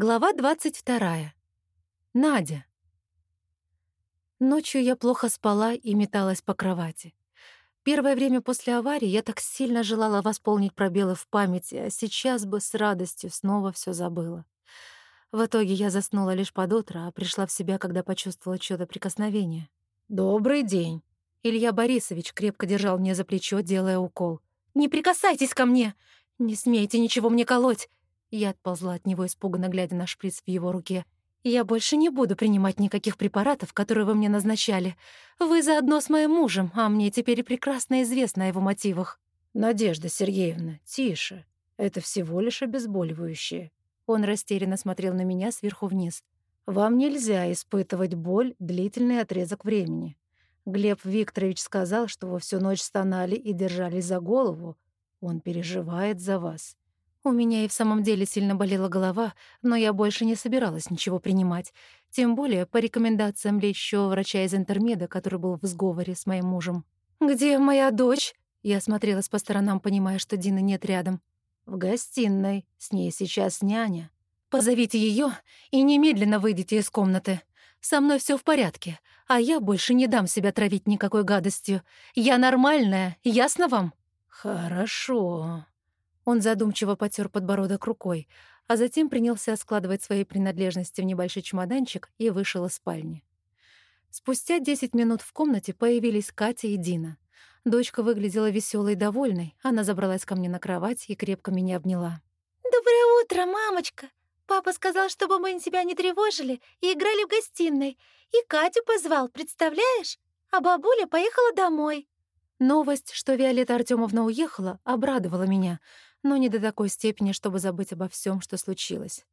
Глава 22. Надя. Ночью я плохо спала и металась по кровати. Первое время после аварии я так сильно желала восполнить пробелы в памяти, а сейчас бы с радостью снова все забыла. В итоге я заснула лишь под утро, а пришла в себя, когда почувствовала чьё-то прикосновение. «Добрый день!» Илья Борисович крепко держал мне за плечо, делая укол. «Не прикасайтесь ко мне! Не смейте ничего мне колоть! Я отползла от него, испуганно глядя на шприц в его руке. «Я больше не буду принимать никаких препаратов, которые вы мне назначали. Вы заодно с моим мужем, а мне теперь прекрасно известно о его мотивах». «Надежда Сергеевна, тише. Это всего лишь обезболивающее». Он растерянно смотрел на меня сверху вниз. «Вам нельзя испытывать боль длительный отрезок времени. Глеб Викторович сказал, что вы всю ночь стонали и держались за голову. Он переживает за вас. У меня и в самом деле сильно болела голова, но я больше не собиралась ничего принимать. Тем более по рекомендациям лечащего врача из интермеда, который был в сговоре с моим мужем. «Где моя дочь?» Я смотрелась по сторонам, понимая, что Дины нет рядом. «В гостиной. С ней сейчас няня». «Позовите ее и немедленно выйдите из комнаты. Со мной все в порядке, а я больше не дам себя травить никакой гадостью. Я нормальная, ясно вам?» «Хорошо», он задумчиво потер подбородок рукой, а затем принялся складывать свои принадлежности в небольшой чемоданчик и вышел из спальни. Спустя 10 минут в комнате появились Катя и Дина. Дочка выглядела веселой и довольной. Она забралась ко мне на кровать и крепко меня обняла. «Доброе утро, мамочка! Папа сказал, чтобы мы тебя не тревожили и играли в гостиной. И Катю позвал, представляешь? А бабуля поехала домой». Новость, что Виолетта Артемовна уехала, обрадовала меня — но не до такой степени, чтобы забыть обо всем, что случилось.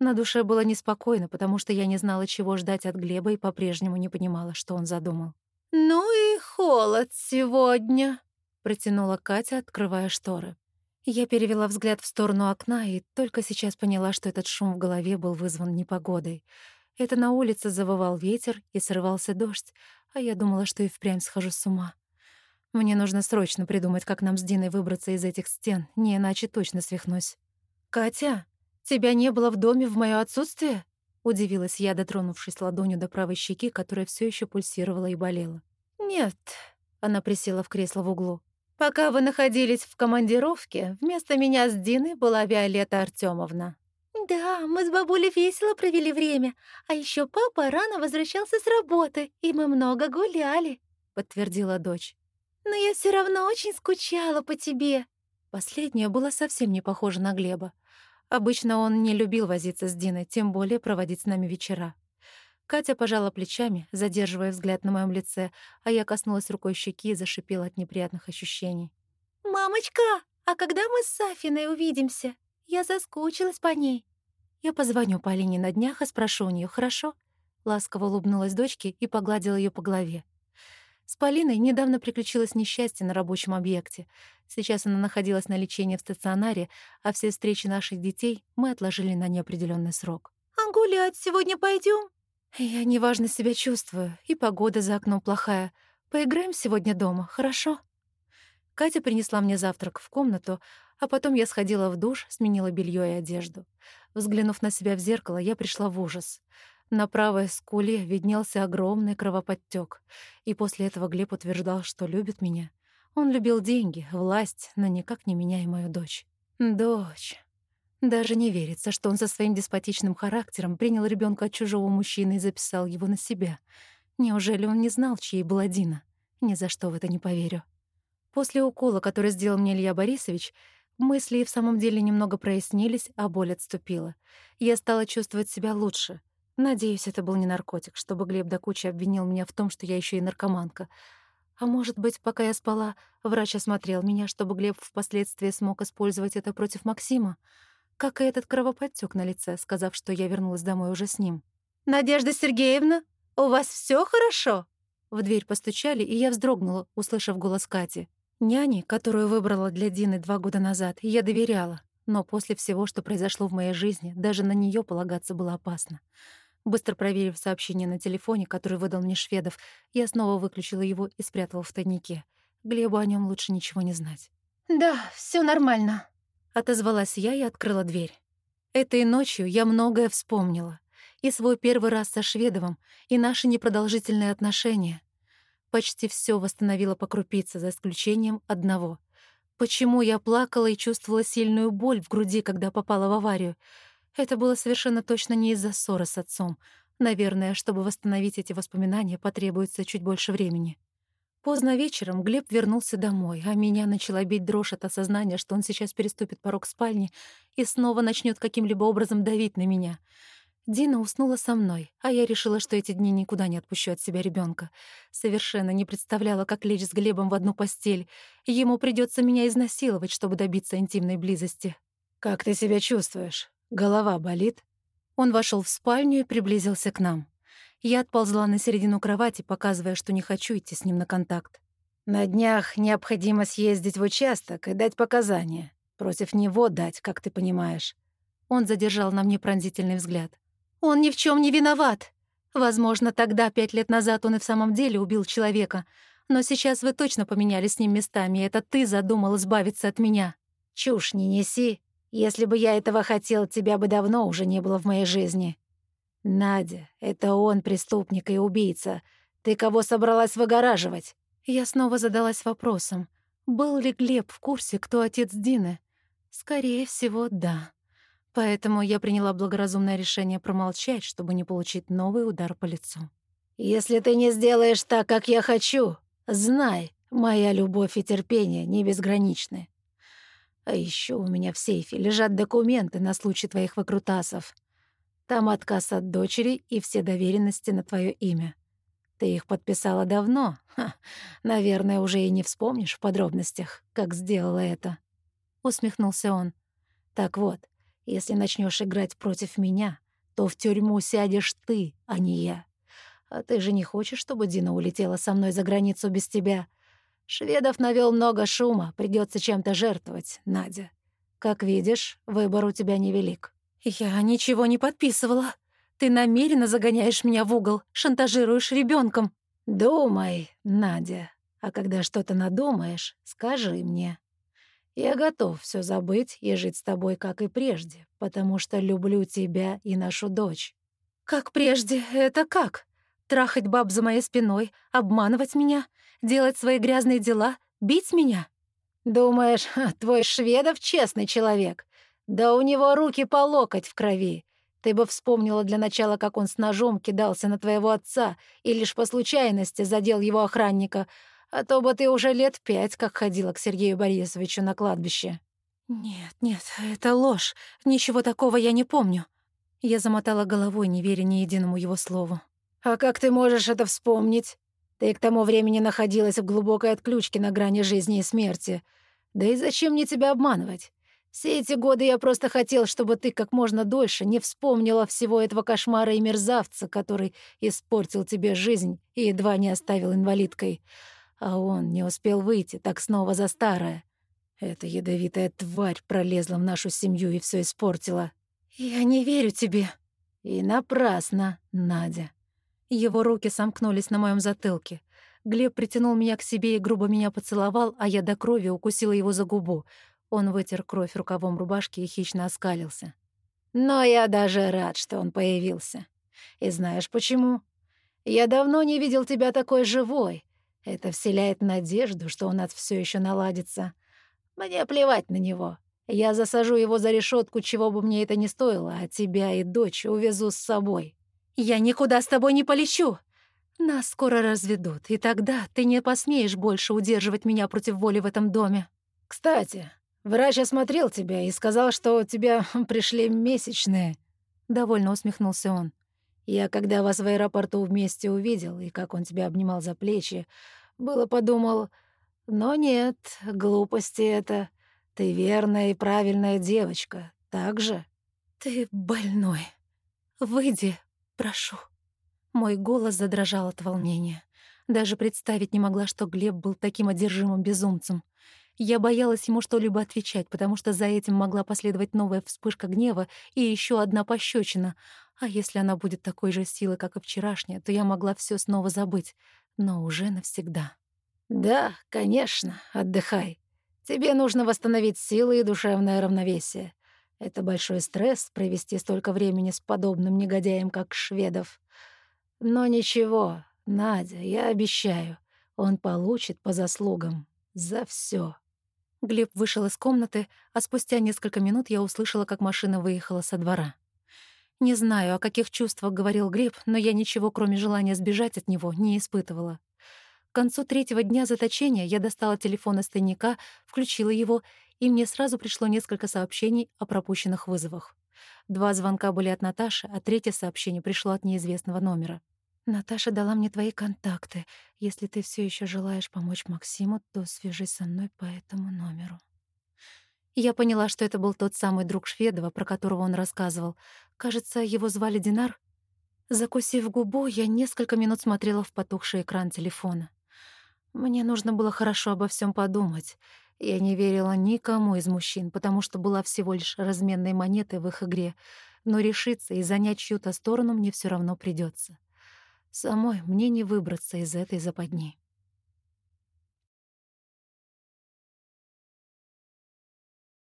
На душе было неспокойно, потому что я не знала, чего ждать от Глеба и по-прежнему не понимала, что он задумал. «Ну и холод сегодня», — протянула Катя, открывая шторы. Я перевела взгляд в сторону окна и только сейчас поняла, что этот шум в голове был вызван непогодой. Это на улице завывал ветер и срывался дождь, а я думала, что и впрямь схожу с ума. Мне нужно срочно придумать, как нам с Диной выбраться из этих стен, не иначе точно свихнусь. «Катя, тебя не было в доме в моё отсутствие?» — удивилась я, дотронувшись ладонью до правой щеки, которая всё ещё пульсировала и болела. «Нет», — она присела в кресло в углу. «Пока вы находились в командировке, вместо меня с Диной была Виолетта Артёмовна». «Да, мы с бабулей весело провели время, а ещё папа рано возвращался с работы, и мы много гуляли», — подтвердила дочь. Но я все равно очень скучала по тебе». Последнее было совсем не похоже на Глеба. Обычно он не любил возиться с Диной, тем более проводить с нами вечера. Катя пожала плечами, задерживая взгляд на моем лице, а я коснулась рукой щеки и зашипела от неприятных ощущений. «Мамочка, а когда мы с Сафиной увидимся? Я соскучилась по ней». «Я позвоню Полине на днях и спрошу у нее, хорошо?» Ласково улыбнулась дочке и погладила ее по голове. С Полиной недавно приключилось несчастье на рабочем объекте. Сейчас она находилась на лечении в стационаре, а все встречи наших детей мы отложили на неопределенный срок. «А гулять сегодня пойдем? «Я неважно себя чувствую, и погода за окном плохая. Поиграем сегодня дома, хорошо?» Катя принесла мне завтрак в комнату, а потом я сходила в душ, сменила белье и одежду. Взглянув на себя в зеркало, я пришла в ужас — на правой скуле виднелся огромный кровоподтек, и после этого Глеб утверждал, что любит меня. Он любил деньги, власть, но никак не меня и мою дочь. Дочь. Даже не верится, что он со своим деспотичным характером принял ребенка от чужого мужчины и записал его на себя. Неужели он не знал, чьей была Дина? Ни за что в это не поверю. После укола, который сделал мне Илья Борисович, мысли и в самом деле немного прояснились, а боль отступила. Я стала чувствовать себя лучше — Надеюсь, это был не наркотик, чтобы Глеб до кучи обвинил меня в том, что я еще и наркоманка. А может быть, пока я спала, врач осмотрел меня, чтобы Глеб впоследствии смог использовать это против Максима? Как и этот кровоподтёк на лице, сказав, что я вернулась домой уже с ним. «Надежда Сергеевна, у вас все хорошо?» В дверь постучали, и я вздрогнула, услышав голос Кати. Няне, которую выбрала для Дины два года назад, я доверяла. Но после всего, что произошло в моей жизни, даже на нее полагаться было опасно. Быстро проверив сообщение на телефоне, который выдал мне Шведов, я снова выключила его и спрятала в тайнике. Глебу о нем лучше ничего не знать. «Да, все нормально», — отозвалась я и открыла дверь. Этой ночью я многое вспомнила. И свой первый раз со Шведовым, и наши непродолжительные отношения. Почти все восстановила по крупице, за исключением одного. Почему я плакала и чувствовала сильную боль в груди, когда попала в аварию? Это было совершенно точно не из-за ссоры с отцом. Наверное, чтобы восстановить эти воспоминания, потребуется чуть больше времени. Поздно вечером Глеб вернулся домой, а меня начала бить дрожь от осознания, что он сейчас переступит порог спальни и снова начнет каким-либо образом давить на меня. Дина уснула со мной, а я решила, что эти дни никуда не отпущу от себя ребенка. Совершенно не представляла, как лечь с Глебом в одну постель. Ему придется меня изнасиловать, чтобы добиться интимной близости. «Как ты себя чувствуешь? Голова болит?» Он вошел в спальню и приблизился к нам. Я отползла на середину кровати, показывая, что не хочу идти с ним на контакт. «На днях необходимо съездить в участок и дать показания. Против него дать, как ты понимаешь». Он задержал на мне пронзительный взгляд. «Он ни в чем не виноват. Возможно, тогда, пять лет назад, он и в самом деле убил человека. Но сейчас вы точно поменяли с ним местами, и это ты задумал избавиться от меня». «Чушь не неси. Если бы я этого хотел, тебя бы давно уже не было в моей жизни. «Надя, это он преступник и убийца. Ты кого собралась выгораживать?» Я снова задалась вопросом, был ли Глеб в курсе, кто отец Дины? Скорее всего, да. Поэтому я приняла благоразумное решение промолчать, чтобы не получить новый удар по лицу. «Если ты не сделаешь так, как я хочу, знай, моя любовь и терпение не безграничны. А еще у меня в сейфе лежат документы на случай твоих выкрутасов. Там отказ от дочери и все доверенности на твое имя. Ты их подписала давно. Ха, наверное, уже и не вспомнишь в подробностях, как сделала это. Усмехнулся он. Так вот, если начнешь играть против меня, то в тюрьму сядешь ты, а не я. А ты же не хочешь, чтобы Дина улетела со мной за границу без тебя? Шведов навел много шума, придется чем-то жертвовать, Надя. Как видишь, выбор у тебя невелик. «Я ничего не подписывала. Ты намеренно загоняешь меня в угол, шантажируешь ребенком. «Думай, Надя, а когда что-то надумаешь, скажи мне. Я готов все забыть и жить с тобой, как и прежде, потому что люблю тебя и нашу дочь». «Как прежде? Это как? Трахать баб за моей спиной, обманывать меня, делать свои грязные дела, бить меня?» «Думаешь, твой Шведов честный человек? Да у него руки по локоть в крови. Ты бы вспомнила для начала, как он с ножом кидался на твоего отца и лишь по случайности задел его охранника, а то бы ты уже лет пять как ходила к Сергею Борисовичу на кладбище». «Нет, нет, это ложь. Ничего такого я не помню». Я замотала головой, не веря ни единому его слову. «А как ты можешь это вспомнить? Ты к тому времени находилась в глубокой отключке на грани жизни и смерти. Да и зачем мне тебя обманывать? Все эти годы я просто хотел, чтобы ты как можно дольше не вспомнила всего этого кошмара и мерзавца, который испортил тебе жизнь и едва не оставил инвалидкой. А он не успел выйти, так снова за старое. Эта ядовитая тварь пролезла в нашу семью и все испортила. Я не верю тебе. И напрасно, Надя. Его руки сомкнулись на моем затылке. Глеб притянул меня к себе и грубо меня поцеловал, а я до крови укусила его за губу. Он вытер кровь рукавом рубашки и хищно оскалился. «Но я даже рад, что он появился. И знаешь почему? Я давно не видел тебя такой живой. Это вселяет надежду, что у нас все еще наладится. Мне плевать на него. Я засажу его за решетку, чего бы мне это ни стоило, а тебя и дочь увезу с собой. Я никуда с тобой не полечу. Нас скоро разведут, и тогда ты не посмеешь больше удерживать меня против воли в этом доме. Кстати, Врач осмотрел тебя и сказал, что у тебя пришли месячные». Довольно усмехнулся он. «Я, когда вас в аэропорту вместе увидел, и как он тебя обнимал за плечи, было подумал, но нет, глупости это. Ты верная и правильная девочка, так же?» «Ты больной. Выйди, прошу». Мой голос задрожал от волнения. Даже представить не могла, что Глеб был таким одержимым безумцем. Я боялась ему что-либо отвечать, потому что за этим могла последовать новая вспышка гнева и еще одна пощечина. А если она будет такой же силы, как и вчерашняя, то я могла все снова забыть, но уже навсегда. «Да, конечно, отдыхай. Тебе нужно восстановить силы и душевное равновесие. Это большой стресс провести столько времени с подобным негодяем, как Шведов. Но ничего, Надя, я обещаю, он получит по заслугам. За все. Глеб вышел из комнаты, а спустя несколько минут я услышала, как машина выехала со двора. Не знаю, о каких чувствах говорил Глеб, но я ничего, кроме желания сбежать от него, не испытывала. К концу третьего дня заточения я достала телефон из тайника, включила его, и мне сразу пришло несколько сообщений о пропущенных вызовах. Два звонка были от Наташи, а третье сообщение пришло от неизвестного номера. «Наташа дала мне твои контакты. Если ты все еще желаешь помочь Максиму, то свяжись со мной по этому номеру». Я поняла, что это был тот самый друг Шведова, про которого он рассказывал. Кажется, его звали Динар. Закусив губу, я несколько минут смотрела в потухший экран телефона. Мне нужно было хорошо обо всем подумать. Я не верила никому из мужчин, потому что была всего лишь разменной монетой в их игре, но решиться и занять чью-то сторону мне все равно придется. Самой мне не выбраться из этой западни.